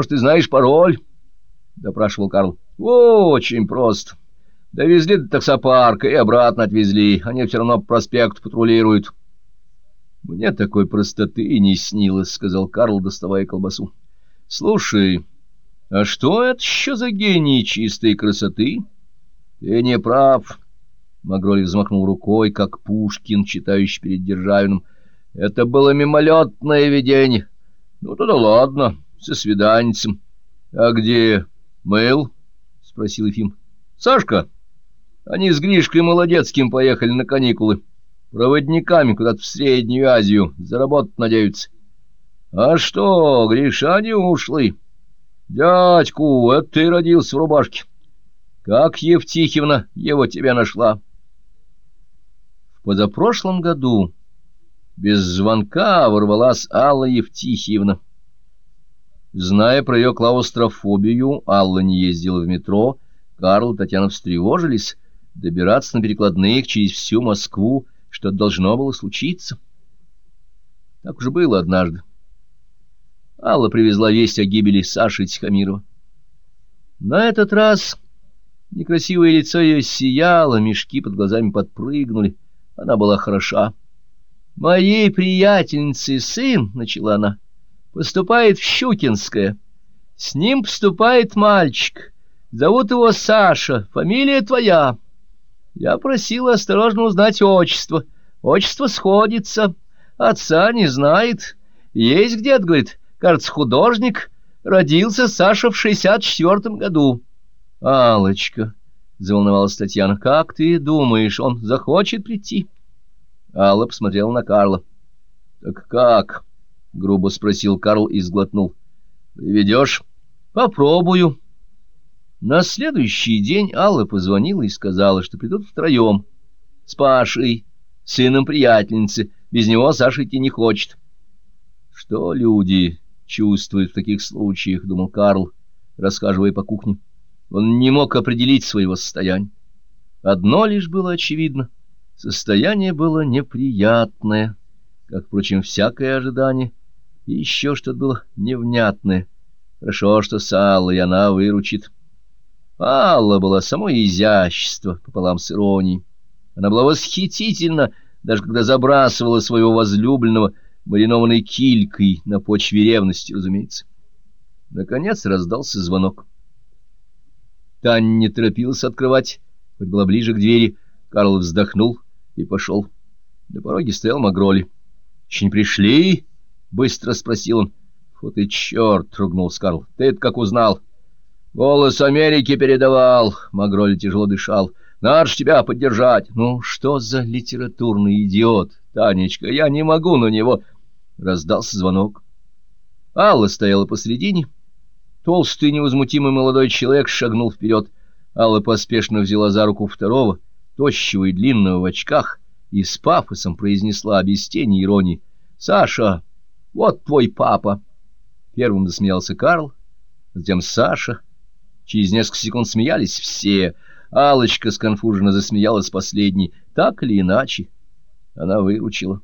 Может, ты знаешь пароль? — допрашивал Карл. — Очень просто. Довезли до таксопарка и обратно отвезли. Они все равно по проспекту патрулируют. — Мне такой простоты и не снилось, — сказал Карл, доставая колбасу. — Слушай, а что это еще за гений чистой красоты? — Ты не прав. Магроли взмахнул рукой, как Пушкин, читающий перед Державиным. — Это было мимолетное видение. — Ну, тогда ладно, со свиданцем. — А где мыл? — спросил Ефим. — Сашка, они с Гришкой Молодецким поехали на каникулы. Проводниками куда-то в Среднюю Азию. Заработать надеются. — А что, Гришане ушли? — Дядьку, это ты родился в рубашке. Как Евтихевна его тебя нашла? В позапрошлом году без звонка ворвалась Алла Евтихиевна. Зная про ее клаустрофобию, Алла не ездила в метро, Карл и Татьяна встревожились, добираться на перекладных через всю Москву, что должно было случиться. Так уже было однажды. Алла привезла весть о гибели Саши Тихомирова. На этот раз некрасивое лицо ее сияло, мешки под глазами подпрыгнули. Она была хороша. «Моей приятельницы сын, — начала она, — поступает в Щукинское. С ним поступает мальчик. Зовут его Саша, фамилия твоя. Я просила осторожно узнать отчество. Отчество сходится, отца не знает. Есть где-то, говорит, кажется, художник. Родился Саша в шестьдесят четвертом году. — Аллочка, — заволновалась Татьяна, — как ты думаешь, он захочет прийти? Алла посмотрела на Карла. — Так как? —— грубо спросил Карл и сглотнул. — Приведешь? — Попробую. На следующий день Алла позвонила и сказала, что придут втроем. С Пашей, сыном приятельницы. Без него Саша идти не хочет. — Что люди чувствуют в таких случаях, — думал Карл, расхаживая по кухне. Он не мог определить своего состояния. Одно лишь было очевидно — состояние было неприятное, как, впрочем, всякое ожидание — и еще что-то было невнятное. Хорошо, что с Аллой она выручит. Алла была само изящество пополам с иронией. Она была восхитительна, даже когда забрасывала своего возлюбленного маринованной килькой на почве ревности, разумеется. Наконец раздался звонок. Таня не торопилась открывать, хоть была ближе к двери. Карл вздохнул и пошел. На пороге стоял Магроли. — Еще не пришли? — быстро спросил он. — Фу ты черт! — ругнул Скарл. — Ты это как узнал? — Голос Америки передавал. Магроли тяжело дышал. — Надо ж тебя поддержать. — Ну, что за литературный идиот, Танечка? Я не могу на него... Раздался звонок. Алла стояла посредине. Толстый невозмутимый молодой человек шагнул вперед. Алла поспешно взяла за руку второго, тощего и длинного в очках, и с пафосом произнесла без тени иронии. — Саша! Вот твой папа. Первым засмеялся Карл, затем Саша. Через несколько секунд смеялись все. Алочка сконфуженно засмеялась последней. Так или иначе, она выручила.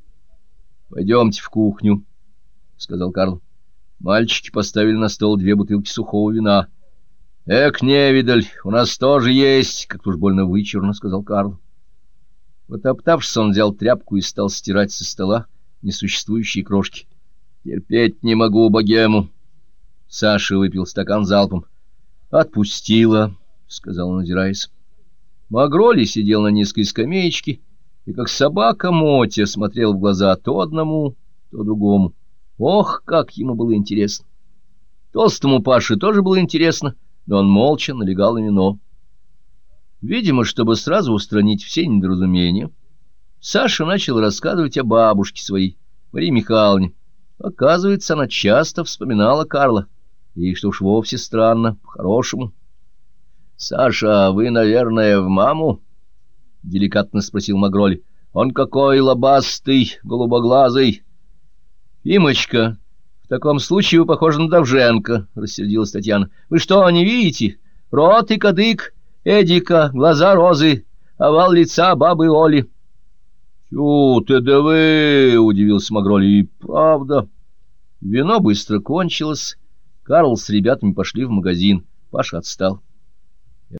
— Пойдемте в кухню, — сказал Карл. Мальчики поставили на стол две бутылки сухого вина. — Эк, невидаль, у нас тоже есть, — как-то уж больно вычурно, — сказал Карл. Потоптавшись, он взял тряпку и стал стирать со стола несуществующие крошки. Терпеть не могу богему. Саша выпил стакан залпом. Отпустила, — сказал он, озираясь. Магроли сидел на низкой скамеечке и, как собака Мотя, смотрел в глаза то одному, то другому. Ох, как ему было интересно! Толстому Паше тоже было интересно, но он молча налегал на вино. Видимо, чтобы сразу устранить все недоразумения, Саша начал рассказывать о бабушке своей, Марии Михайловне, Оказывается, она часто вспоминала Карла, и, что уж вовсе странно, по-хорошему. — Саша, вы, наверное, в маму? — деликатно спросил Магроли. — Он какой лобастый, голубоглазый. — Имочка, в таком случае вы похожи на Довженко, — рассердилась Татьяна. — Вы что, не видите? Рот и кадык, Эдика, глаза розы, овал лица бабы Оли. —— Да вы! — удивился Магроли. — И правда. Вино быстро кончилось. Карл с ребятами пошли в магазин. Паша отстал.